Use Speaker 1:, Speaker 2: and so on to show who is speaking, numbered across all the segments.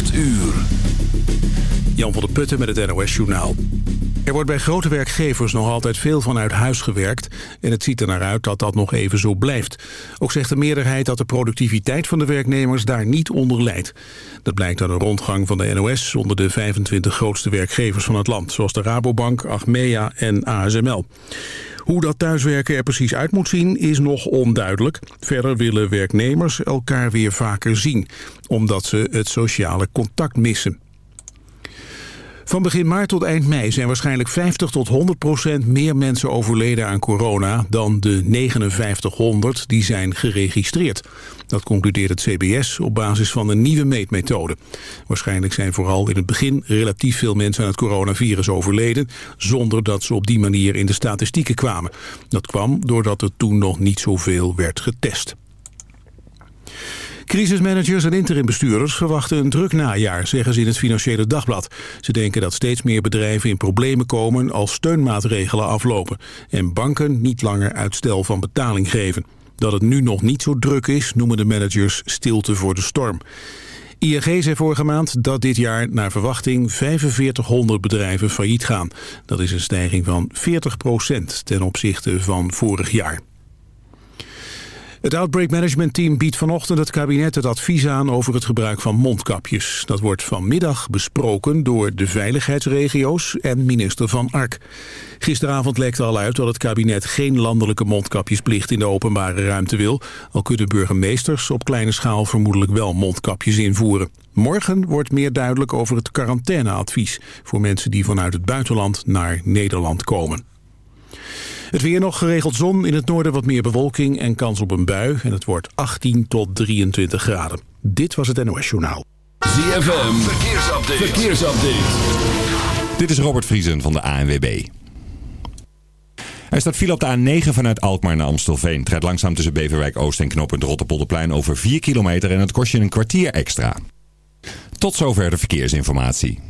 Speaker 1: 8 uur. Jan van der Putten met het NOS Journaal. Er wordt bij grote werkgevers nog altijd veel vanuit huis gewerkt... en het ziet er naar uit dat dat nog even zo blijft. Ook zegt de meerderheid dat de productiviteit van de werknemers daar niet onder leidt. Dat blijkt uit een rondgang van de NOS onder de 25 grootste werkgevers van het land... zoals de Rabobank, Achmea en ASML. Hoe dat thuiswerken er precies uit moet zien is nog onduidelijk. Verder willen werknemers elkaar weer vaker zien, omdat ze het sociale contact missen. Van begin maart tot eind mei zijn waarschijnlijk 50 tot 100 procent meer mensen overleden aan corona dan de 5900 die zijn geregistreerd. Dat concludeert het CBS op basis van een nieuwe meetmethode. Waarschijnlijk zijn vooral in het begin relatief veel mensen aan het coronavirus overleden, zonder dat ze op die manier in de statistieken kwamen. Dat kwam doordat er toen nog niet zoveel werd getest. Crisismanagers en interimbestuurders verwachten een druk najaar, zeggen ze in het Financiële Dagblad. Ze denken dat steeds meer bedrijven in problemen komen als steunmaatregelen aflopen en banken niet langer uitstel van betaling geven. Dat het nu nog niet zo druk is, noemen de managers stilte voor de storm. ING zei vorige maand dat dit jaar naar verwachting 4500 bedrijven failliet gaan. Dat is een stijging van 40% ten opzichte van vorig jaar. Het Outbreak Management Team biedt vanochtend het kabinet het advies aan over het gebruik van mondkapjes. Dat wordt vanmiddag besproken door de veiligheidsregio's en minister Van Ark. Gisteravond lekte al uit dat het kabinet geen landelijke mondkapjesplicht in de openbare ruimte wil. Al kunnen burgemeesters op kleine schaal vermoedelijk wel mondkapjes invoeren. Morgen wordt meer duidelijk over het quarantaineadvies voor mensen die vanuit het buitenland naar Nederland komen. Het weer nog geregeld zon, in het noorden wat meer bewolking en kans op een bui. En het wordt 18 tot 23 graden. Dit was het NOS Journaal.
Speaker 2: ZFM, verkeersupdate. verkeersupdate.
Speaker 3: Dit is Robert Vriesen van de ANWB. Er staat file op de A9 vanuit Alkmaar naar Amstelveen. Het rijdt langzaam tussen Beverwijk Oost en knooppunt Rotterpolderplein over 4 kilometer en het kost je een kwartier extra. Tot zover de verkeersinformatie.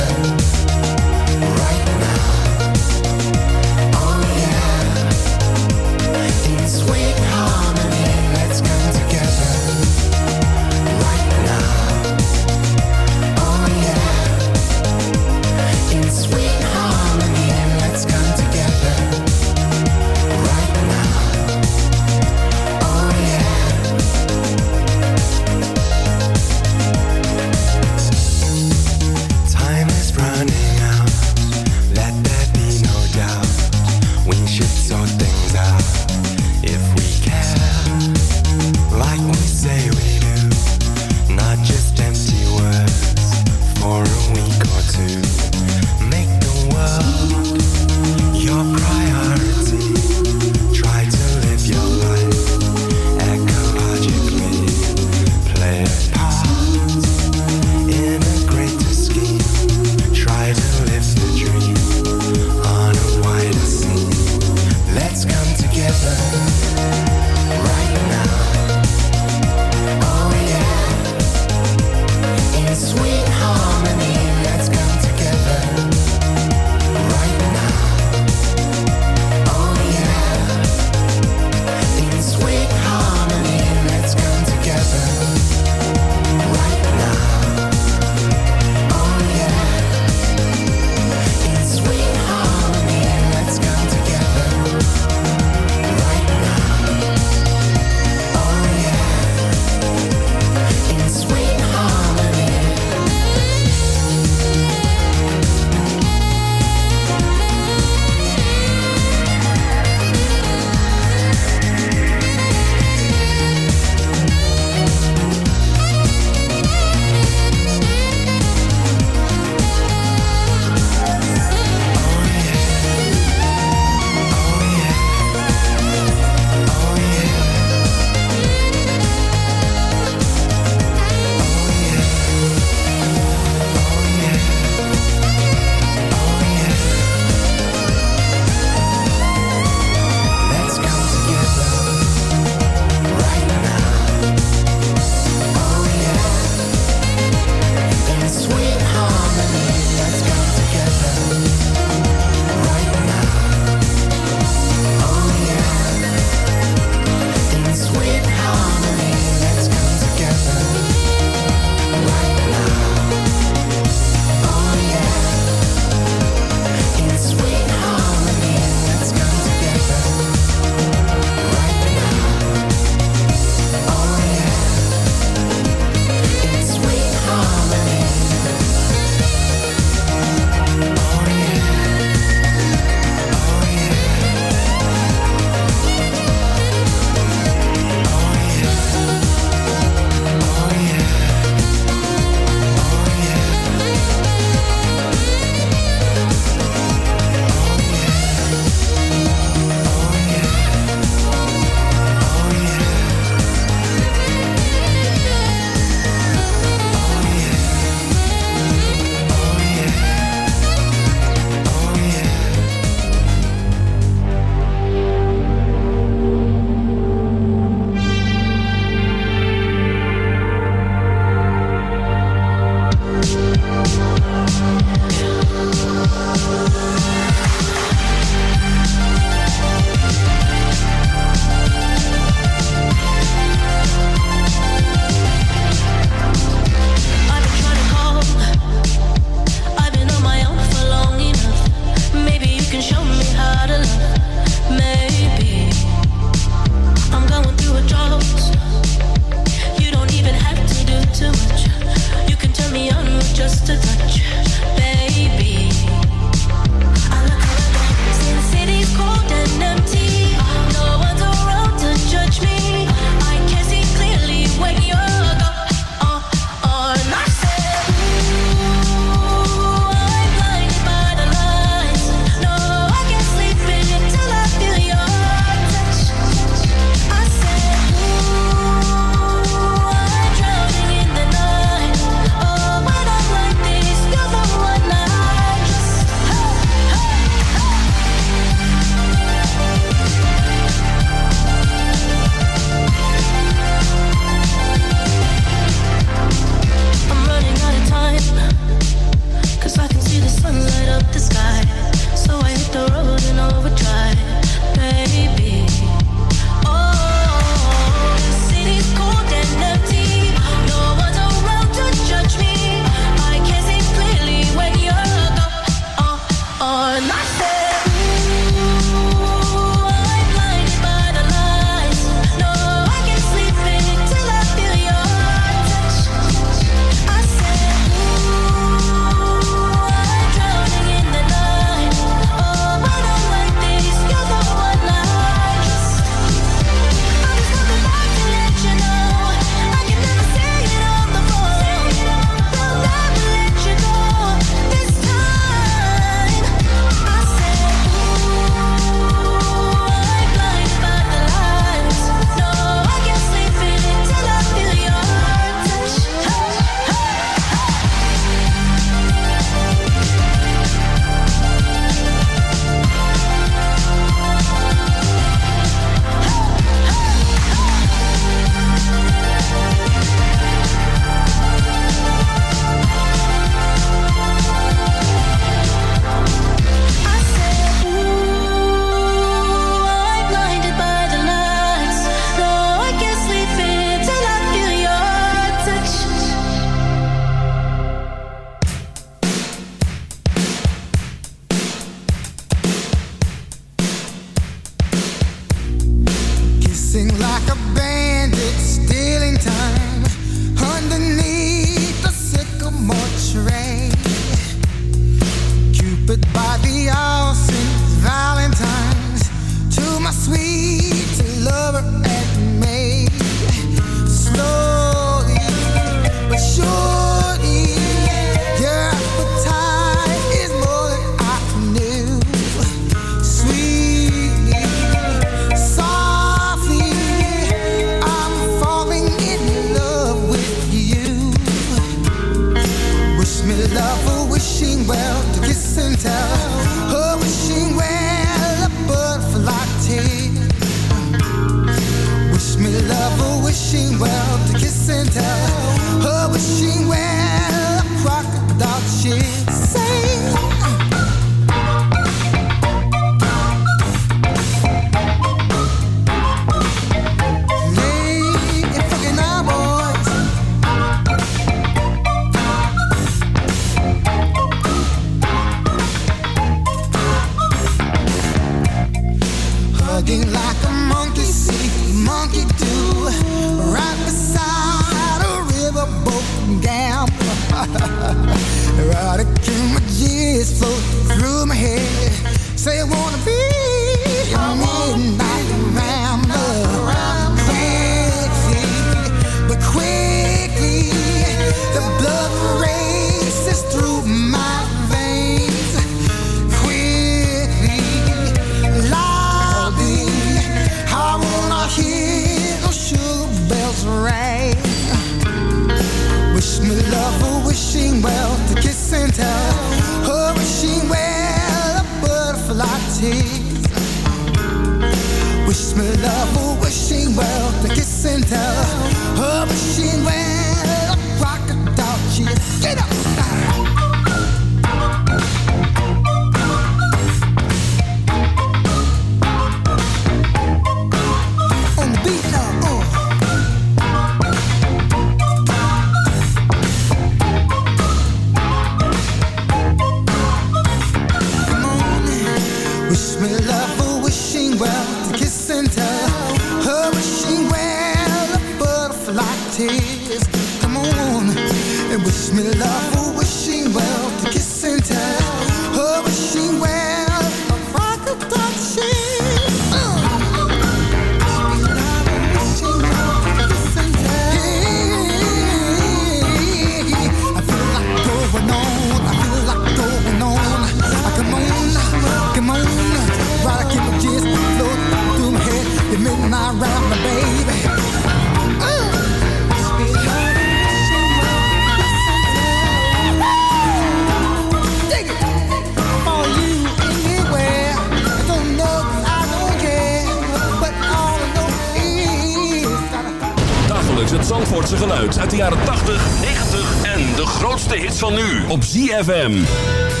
Speaker 4: Op ZFM.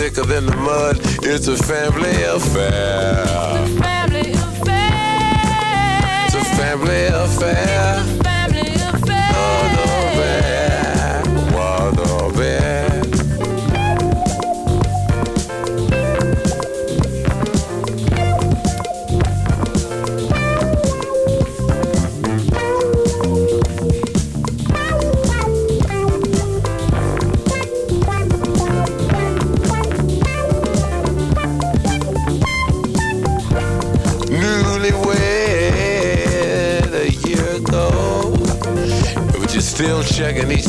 Speaker 5: Thicker than the mud. It's a family affair.
Speaker 6: It's a family affair.
Speaker 5: It's a family affair.
Speaker 6: It's a family affair.
Speaker 5: Oh, no,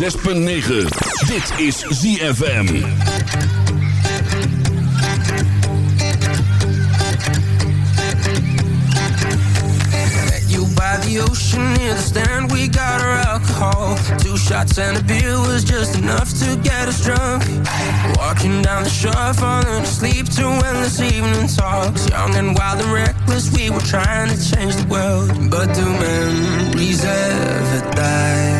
Speaker 2: 106.9. Dit is ZFM.
Speaker 7: You by the ocean near the stand, we got our alcohol. Two shots and a beer was just enough to get us drunk. Walking down the shore, falling asleep to endless evening talks. Young and wild and reckless, we were trying to change the world. But do memories ever die?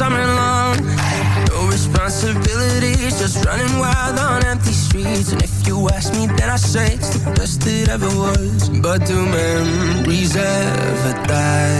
Speaker 7: Summer long. No responsibilities, just running wild on empty streets. And if you ask me, then I say it's the best it ever was. But do memories ever die?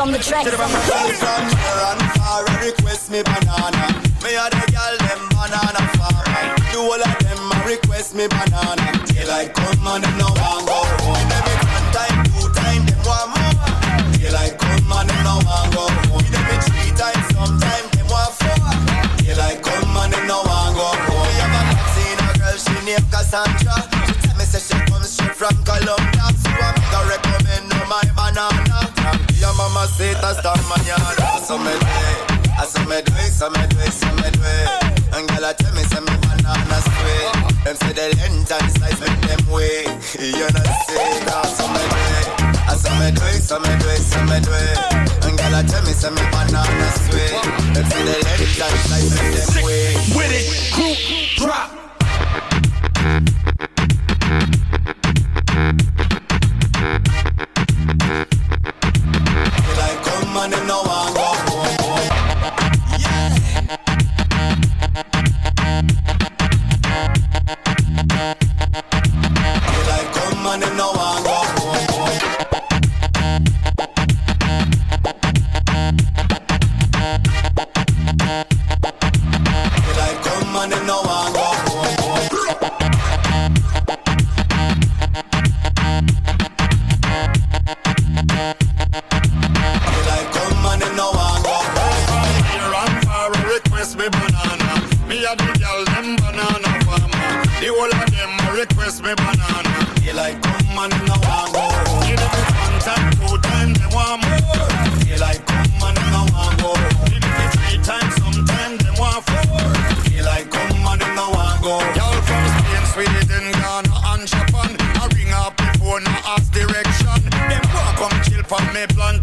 Speaker 8: On the track.
Speaker 9: Girl from near and far, request me banana. Me a the girl them banana farmer. The whole of them a request me banana. Daylight come and them no want go home. Every one time, two time, them want more. Daylight come and them no want go home. Every three times, sometime them want four. Daylight come and them no want go home. Me have a seen a girl, she named Cassandra. She tell me say she comes straight from Colombia. So I'm gonna Your mama say hasta mañana. So me do it, I so me do it, so me do it, so me it. And girl, I tell me say me banana sweet. Them say the length and size make them wait. You know say that, so me do it. I so me do it, so me do it, so me it. And girl, I tell me say me banana sweet. Them say and size make them.
Speaker 2: With it, crew, drop.
Speaker 9: Like come and them no want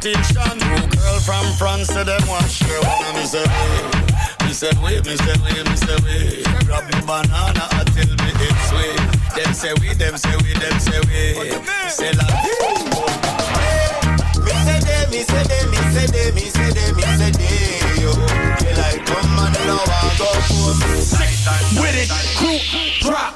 Speaker 10: me plantation. Two girl from France, say them want share one of me say hey.
Speaker 9: Me say wait, me say wait, me say wait. Grab me banana and tell me it's sweet. Them say we, them say we, them say we. Say la Me say they, me say they, me say they, me say they, me say they. Yo, they like come and now I go home.
Speaker 2: With it, crew, drop.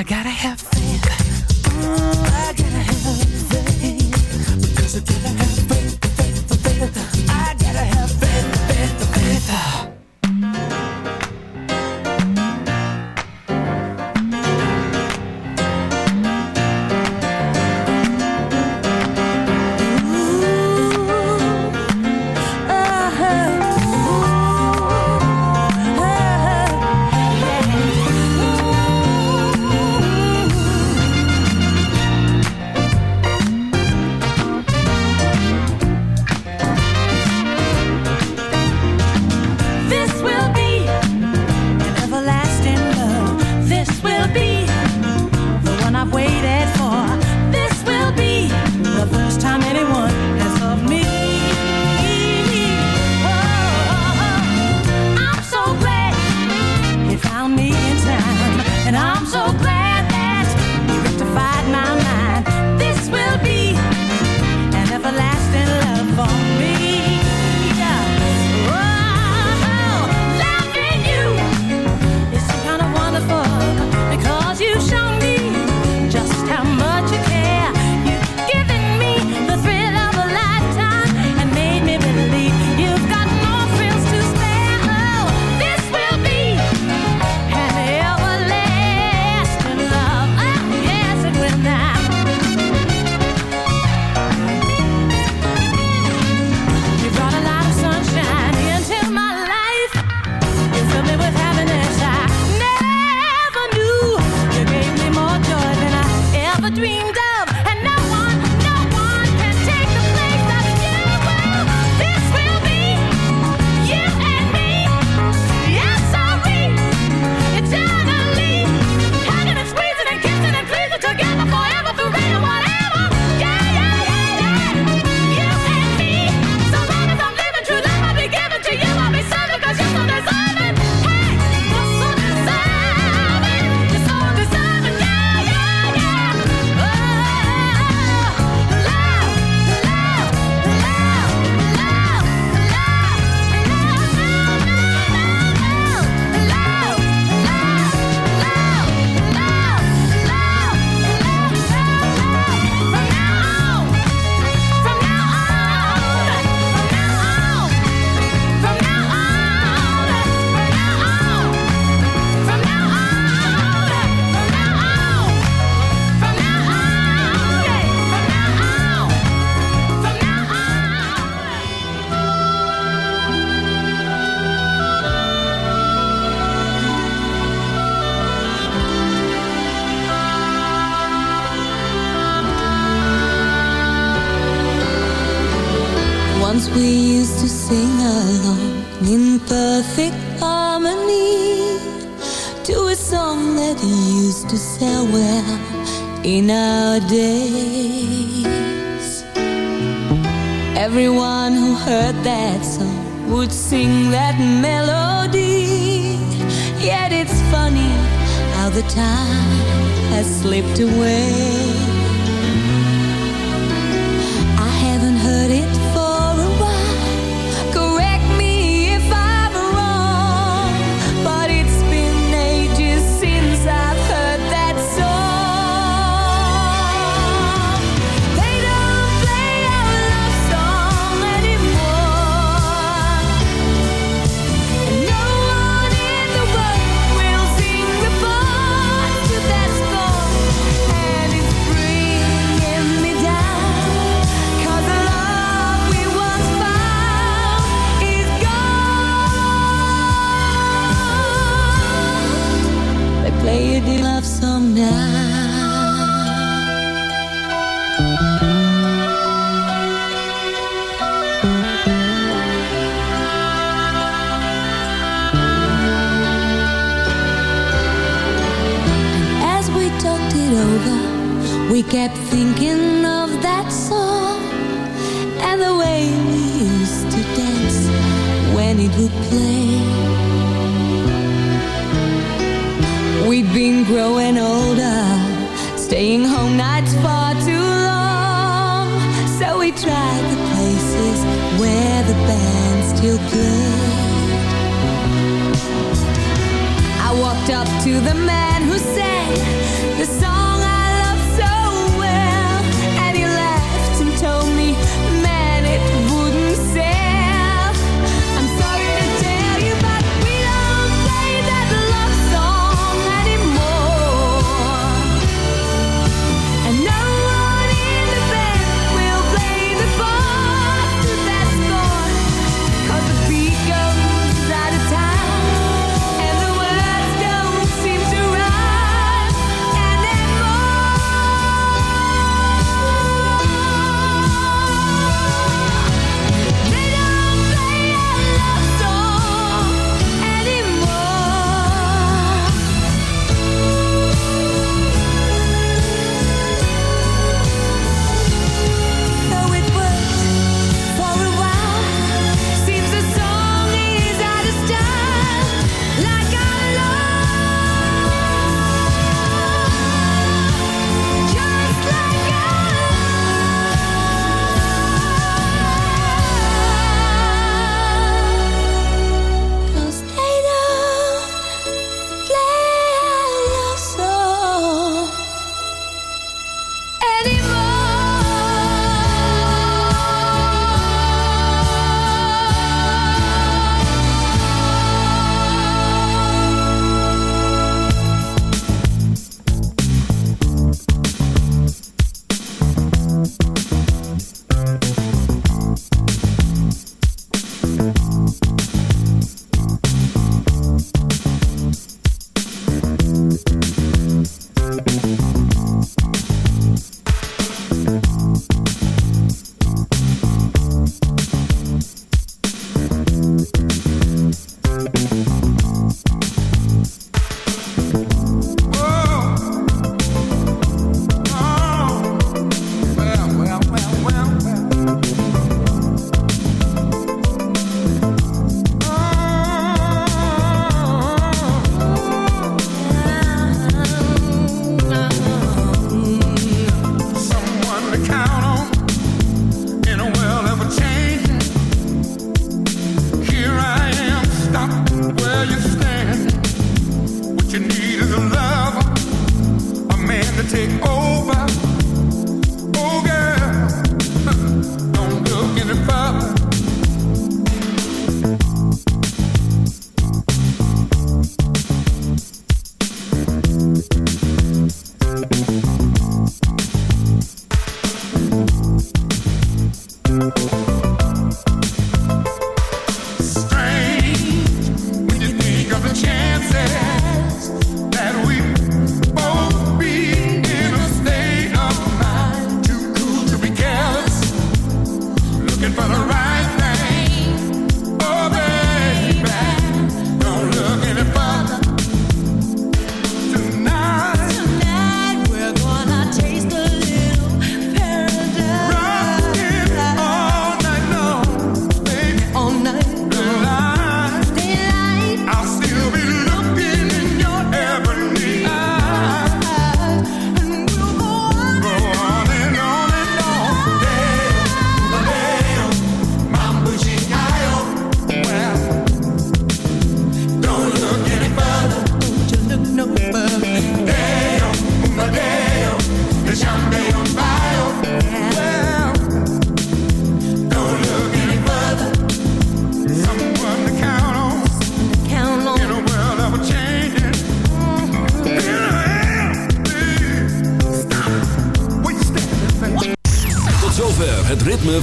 Speaker 9: I
Speaker 11: gotta have faith.